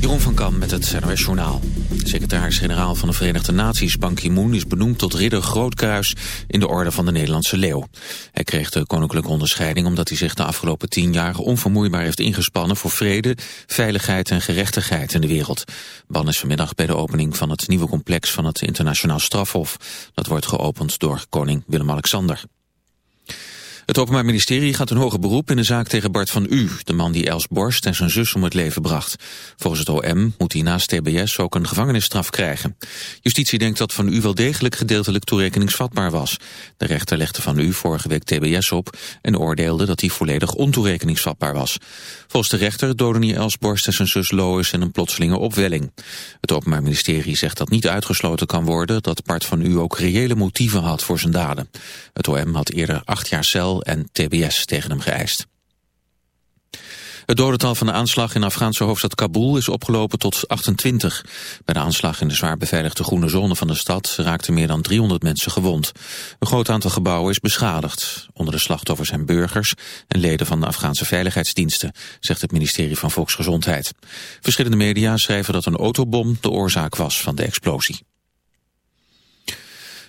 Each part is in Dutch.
Jeroen van Kam met het NOS Journaal. Secretaris-generaal van de Verenigde Naties Ban Ki-moon is benoemd tot ridder Grootkruis in de orde van de Nederlandse Leeuw. Hij kreeg de koninklijke onderscheiding omdat hij zich de afgelopen tien jaar onvermoeibaar heeft ingespannen voor vrede, veiligheid en gerechtigheid in de wereld. Ban is vanmiddag bij de opening van het nieuwe complex van het internationaal strafhof. Dat wordt geopend door koning Willem-Alexander. Het Openbaar Ministerie gaat een hoger beroep in de zaak tegen Bart van U, de man die Els Borst en zijn zus om het leven bracht. Volgens het OM moet hij naast TBS ook een gevangenisstraf krijgen. Justitie denkt dat van U wel degelijk gedeeltelijk toerekeningsvatbaar was. De rechter legde van U vorige week TBS op en oordeelde dat hij volledig ontoerekeningsvatbaar was. Volgens de rechter doden hij Els Borst en zijn zus Lois in een plotselinge opwelling. Het Openbaar Ministerie zegt dat niet uitgesloten kan worden dat Bart van U ook reële motieven had voor zijn daden. Het OM had eerder acht jaar cel en TBS tegen hem geëist. Het dodental van de aanslag in de Afghaanse hoofdstad Kabul is opgelopen tot 28. Bij de aanslag in de zwaar beveiligde groene zone van de stad raakten meer dan 300 mensen gewond. Een groot aantal gebouwen is beschadigd. Onder de slachtoffers zijn burgers en leden van de Afghaanse veiligheidsdiensten, zegt het ministerie van Volksgezondheid. Verschillende media schrijven dat een autobom de oorzaak was van de explosie.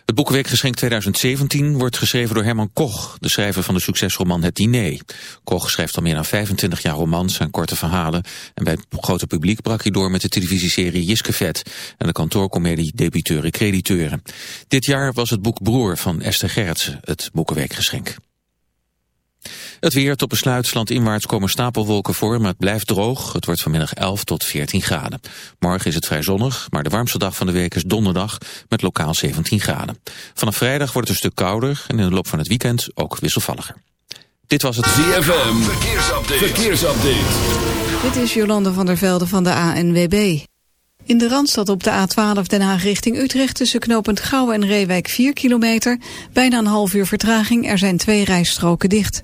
Het Boekenweekgeschenk 2017 wordt geschreven door Herman Koch, de schrijver van de succesroman Het Diner. Koch schrijft al meer dan 25 jaar romans en korte verhalen en bij het grote publiek brak hij door met de televisieserie Jiskevet en de kantoorcomedie Debiteuren Crediteuren. Dit jaar was het boek Broer van Esther Gerritsen het Boekenweekgeschenk. Het weer tot besluit landinwaarts komen stapelwolken voor, maar het blijft droog. Het wordt vanmiddag 11 tot 14 graden. Morgen is het vrij zonnig, maar de warmste dag van de week is donderdag met lokaal 17 graden. Vanaf vrijdag wordt het een stuk kouder en in de loop van het weekend ook wisselvalliger. Dit was het ZFM. Verkeersupdate. Verkeersupdate. Dit is Jolande van der Velde van de ANWB. In de Randstad op de A12 Den Haag richting Utrecht... tussen knooppunt Gouwen en Reewijk 4 kilometer. Bijna een half uur vertraging. Er zijn twee rijstroken dicht.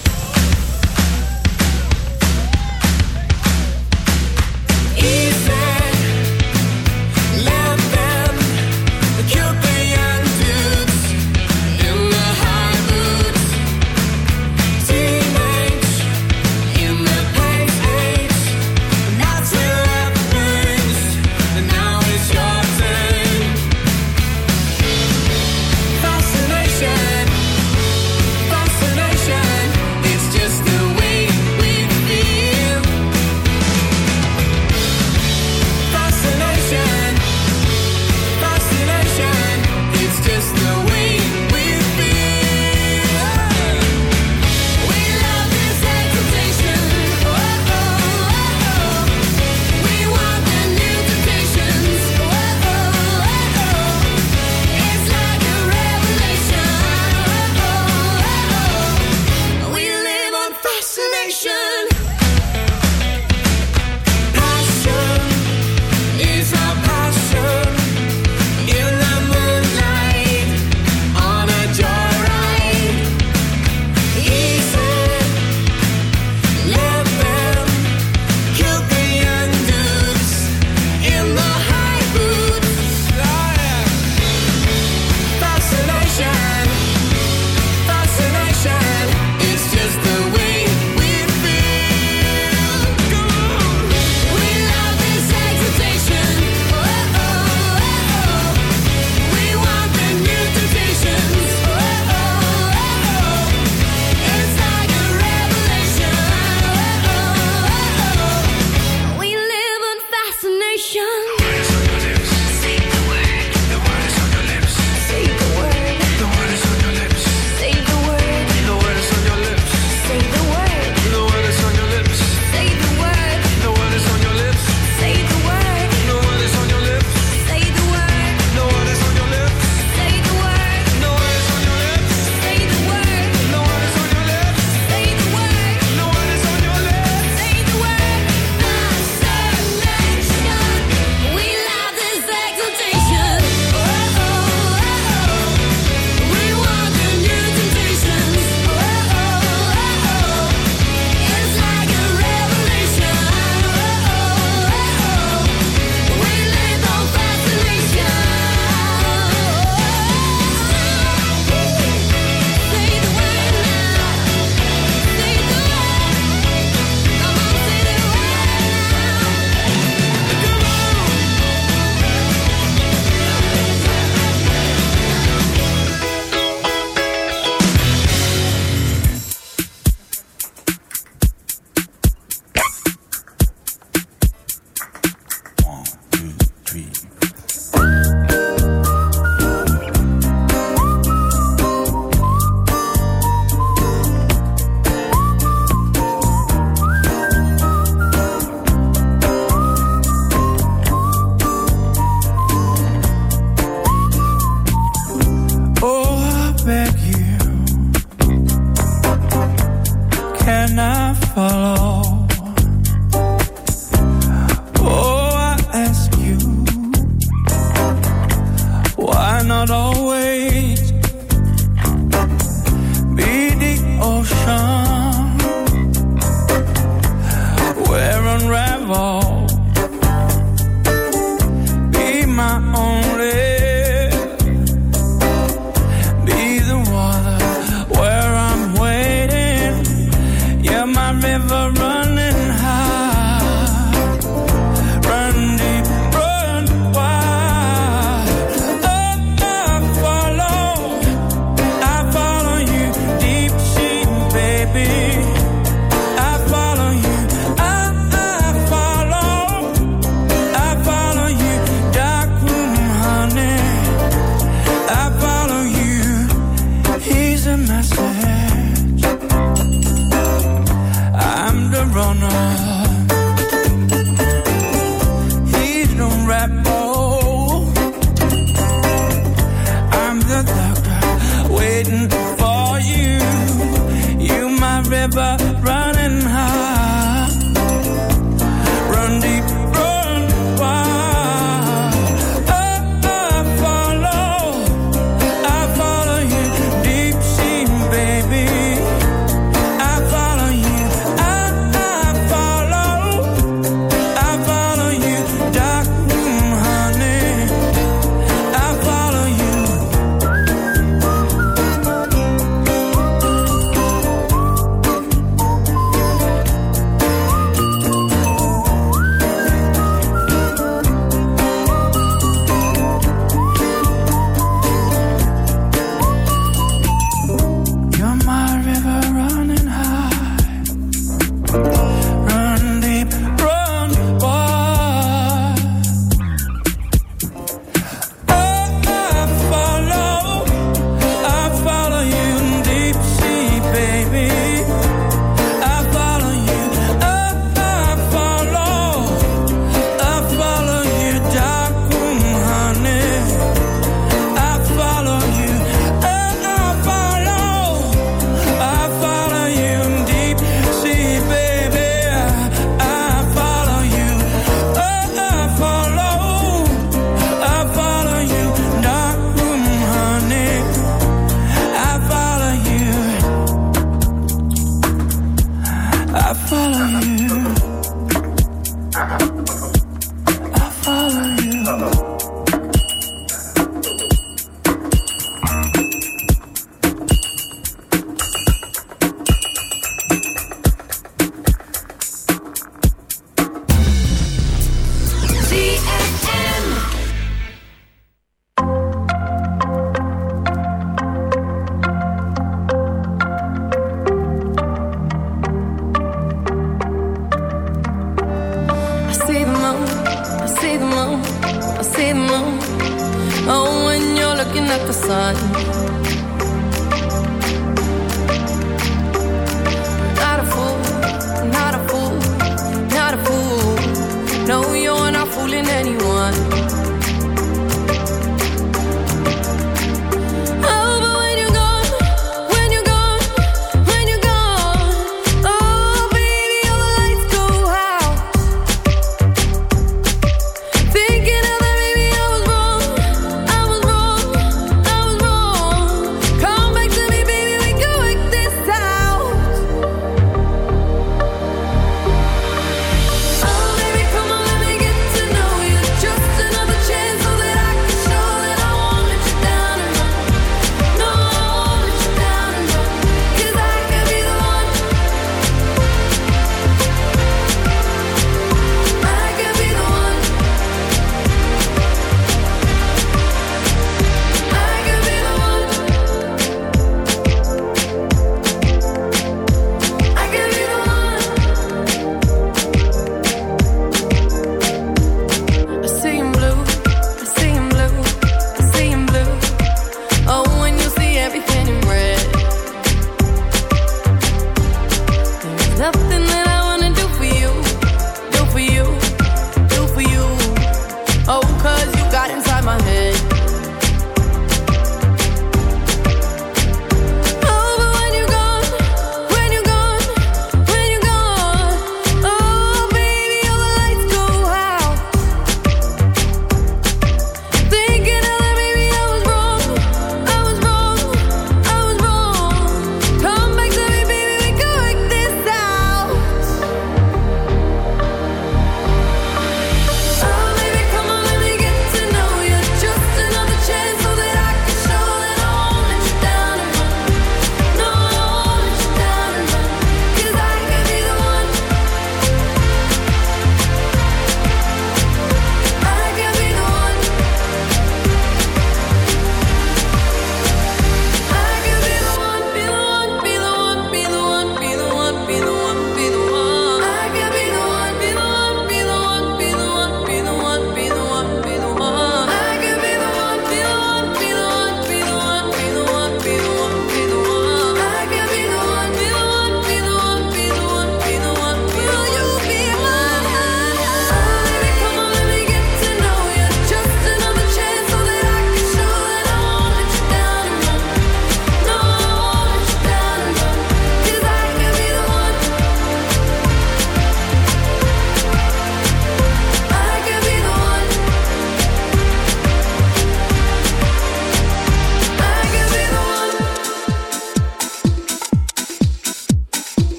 Easy.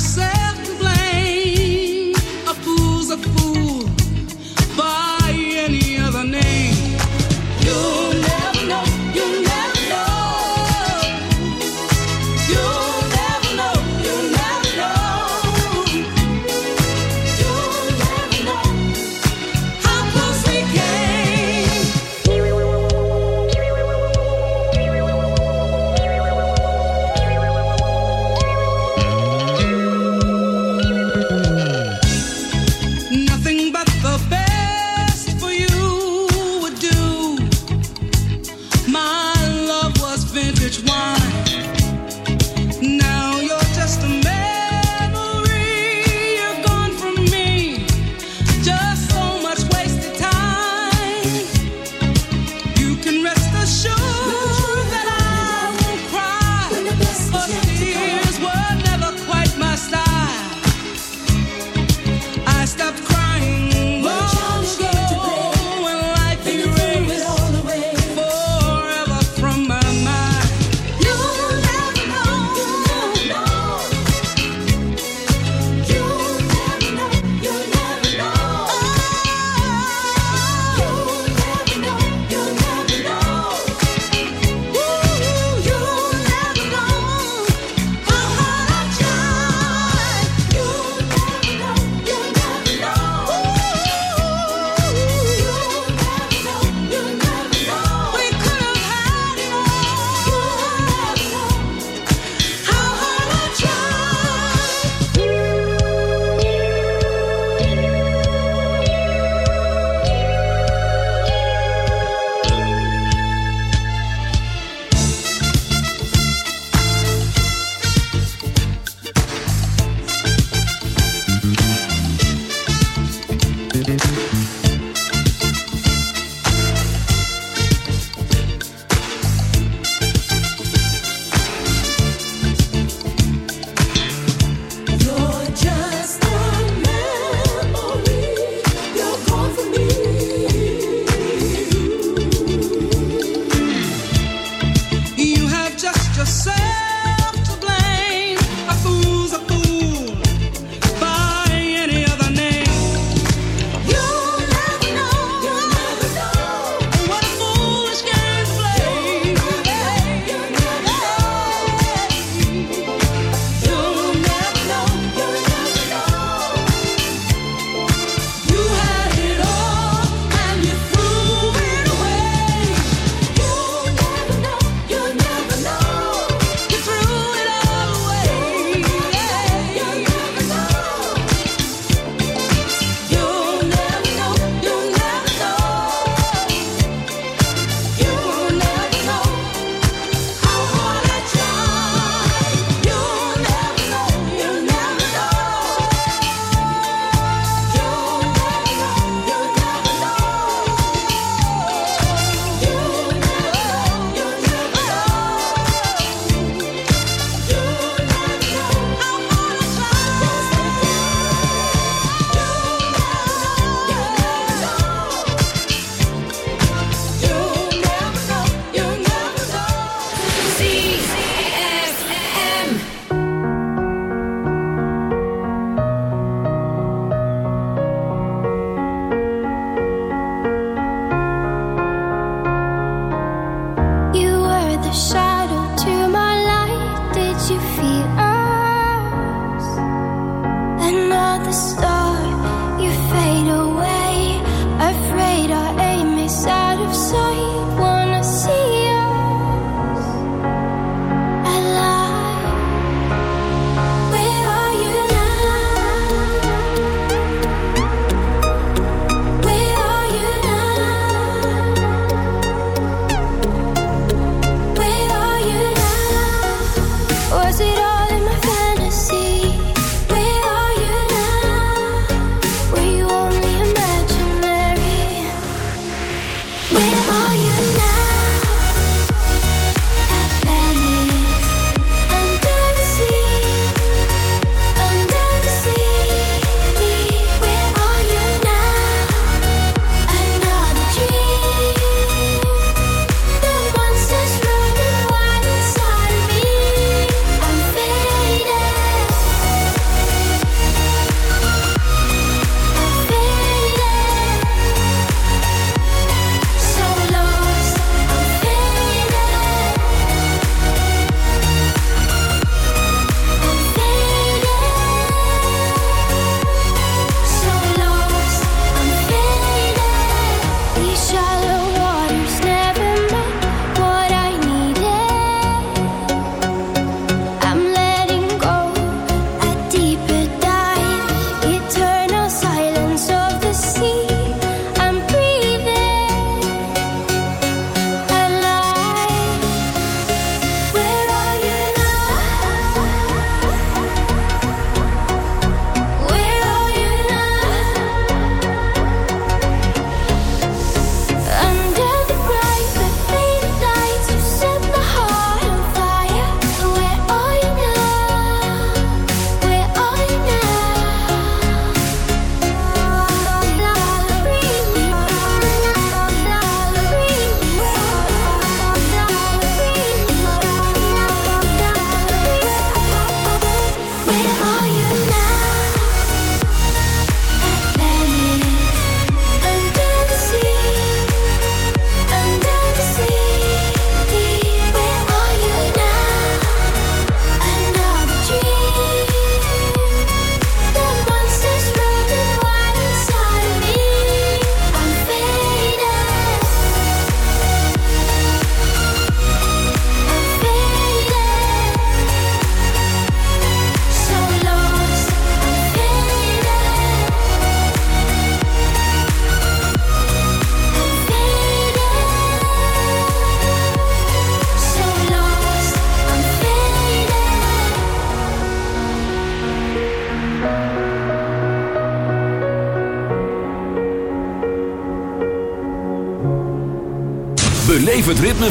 say.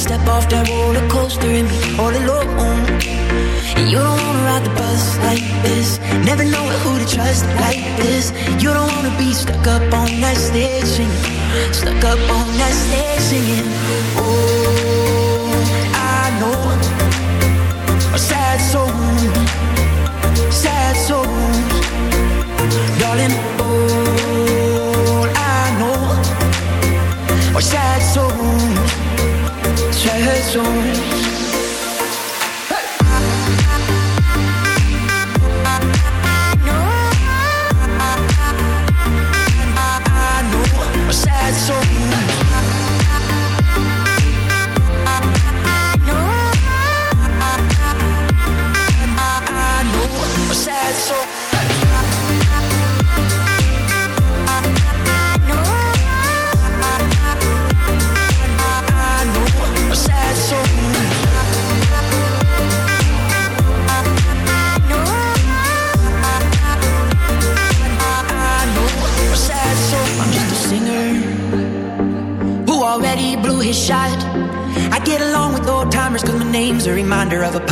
Step off that roller coaster and be all alone. And you don't wanna ride the bus like this, never know who to trust like this. You don't wanna be stuck up on that stage singing, stuck up on that stage singing. Oh, I know a sad soul, sad soul, darling. Souls.